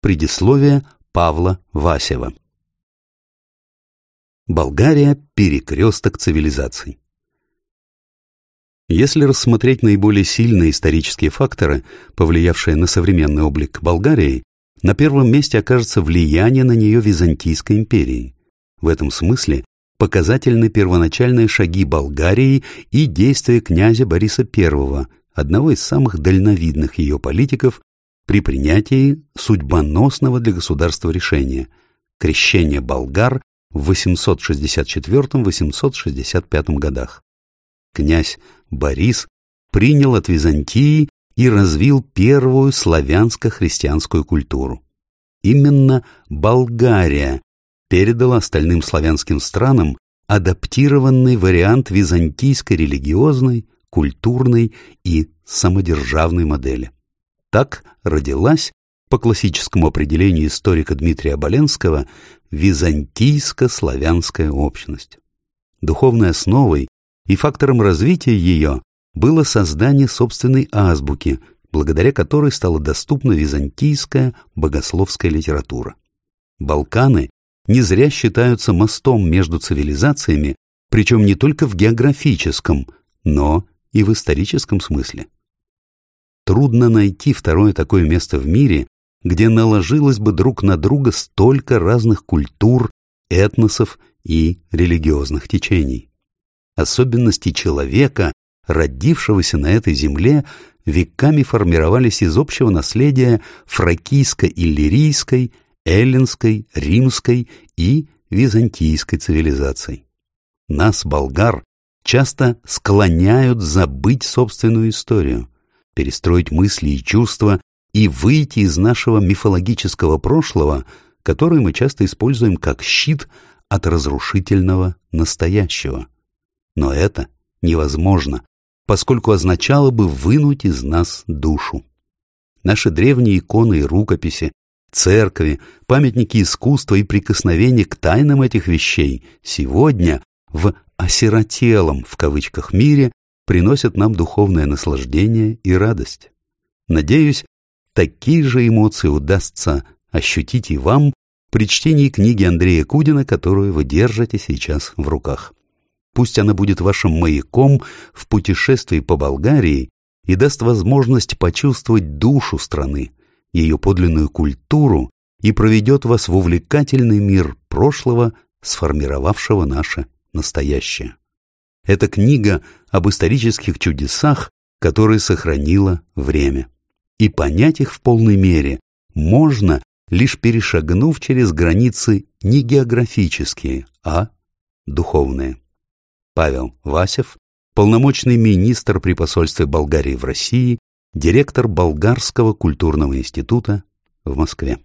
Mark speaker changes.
Speaker 1: Предисловие Павла Васева. Болгария – перекресток цивилизаций. Если рассмотреть наиболее сильные исторические факторы, повлиявшие на современный облик Болгарии, на первом месте окажется влияние на нее Византийской империи. В этом смысле показательны первоначальные шаги Болгарии и действия князя Бориса I, одного из самых дальновидных ее политиков при принятии судьбоносного для государства решения – крещения болгар в 864-865 годах. Князь Борис принял от Византии и развил первую славянско-христианскую культуру. Именно Болгария передала остальным славянским странам адаптированный вариант византийской религиозной, культурной и самодержавной модели. Так родилась, по классическому определению историка Дмитрия Боленского, византийско-славянская общность. Духовной основой и фактором развития ее было создание собственной азбуки, благодаря которой стала доступна византийская богословская литература. Балканы не зря считаются мостом между цивилизациями, причем не только в географическом, но и в историческом смысле. Трудно найти второе такое место в мире, где наложилось бы друг на друга столько разных культур, этносов и религиозных течений. Особенности человека, родившегося на этой земле, веками формировались из общего наследия фракийско-иллирийской, эллинской, римской и византийской цивилизаций. Нас, болгар, часто склоняют забыть собственную историю – перестроить мысли и чувства и выйти из нашего мифологического прошлого, которое мы часто используем как щит от разрушительного настоящего. Но это невозможно, поскольку означало бы вынуть из нас душу. Наши древние иконы и рукописи, церкви, памятники искусства и прикосновения к тайнам этих вещей сегодня в «осиротелом» в кавычках мире приносят нам духовное наслаждение и радость. Надеюсь, такие же эмоции удастся ощутить и вам при чтении книги Андрея Кудина, которую вы держите сейчас в руках. Пусть она будет вашим маяком в путешествии по Болгарии и даст возможность почувствовать душу страны, ее подлинную культуру и проведет вас в увлекательный мир прошлого, сформировавшего наше настоящее. Это книга об исторических чудесах, которые сохранило время. И понять их в полной мере можно, лишь перешагнув через границы не географические, а духовные. Павел Васев, полномочный министр при посольстве Болгарии в России, директор Болгарского культурного института в Москве.